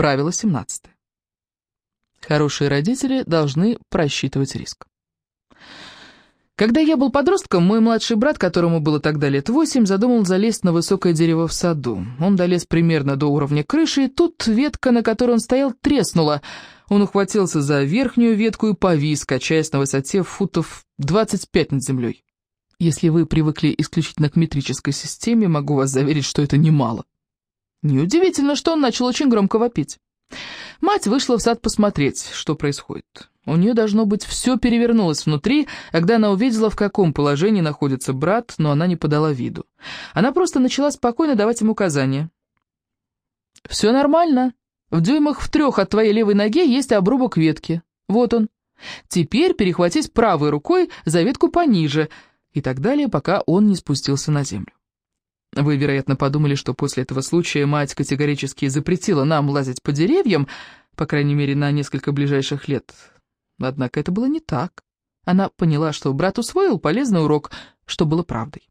Правило 17. Хорошие родители должны просчитывать риск. Когда я был подростком, мой младший брат, которому было тогда лет восемь, задумал залезть на высокое дерево в саду. Он долез примерно до уровня крыши, и тут ветка, на которой он стоял, треснула. Он ухватился за верхнюю ветку и повис, качаясь на высоте футов 25 над землей. Если вы привыкли исключительно к метрической системе, могу вас заверить, что это немало. Неудивительно, что он начал очень громко вопить. Мать вышла в сад посмотреть, что происходит. У нее, должно быть, все перевернулось внутри, когда она увидела, в каком положении находится брат, но она не подала виду. Она просто начала спокойно давать ему указания. «Все нормально. В дюймах в трех от твоей левой ноги есть обрубок ветки. Вот он. Теперь перехватись правой рукой за ветку пониже» и так далее, пока он не спустился на землю. Вы, вероятно, подумали, что после этого случая мать категорически запретила нам лазить по деревьям, по крайней мере, на несколько ближайших лет. Однако это было не так. Она поняла, что брат усвоил полезный урок, что было правдой.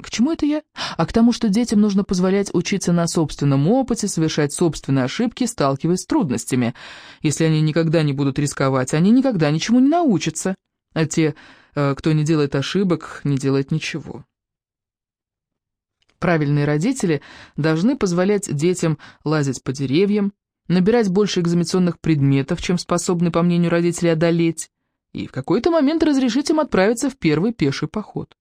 К чему это я? А к тому, что детям нужно позволять учиться на собственном опыте, совершать собственные ошибки, сталкиваясь с трудностями. Если они никогда не будут рисковать, они никогда ничему не научатся. А те, э, кто не делает ошибок, не делает ничего. Правильные родители должны позволять детям лазить по деревьям, набирать больше экзаменационных предметов, чем способны, по мнению родителей, одолеть, и в какой-то момент разрешить им отправиться в первый пеший поход.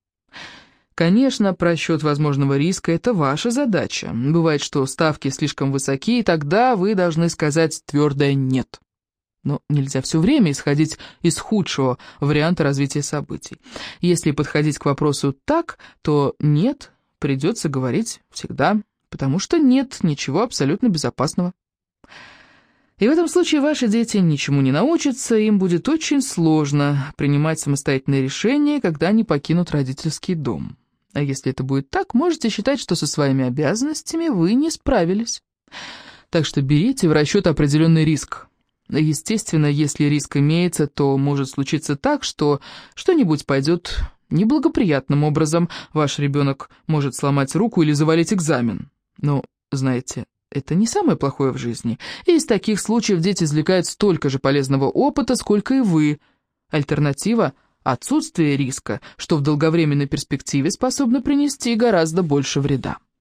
Конечно, просчет возможного риска – это ваша задача. Бывает, что ставки слишком высоки, и тогда вы должны сказать твердое «нет». Но нельзя все время исходить из худшего варианта развития событий. Если подходить к вопросу так, то «нет» придется говорить всегда, потому что нет ничего абсолютно безопасного. И в этом случае ваши дети ничему не научатся, им будет очень сложно принимать самостоятельные решения, когда они покинут родительский дом. А если это будет так, можете считать, что со своими обязанностями вы не справились. Так что берите в расчет определенный риск. Естественно, если риск имеется, то может случиться так, что что-нибудь пойдет неблагоприятным образом. Ваш ребенок может сломать руку или завалить экзамен. Но, знаете, это не самое плохое в жизни, и из таких случаев дети извлекают столько же полезного опыта, сколько и вы. Альтернатива – отсутствие риска, что в долговременной перспективе способно принести гораздо больше вреда.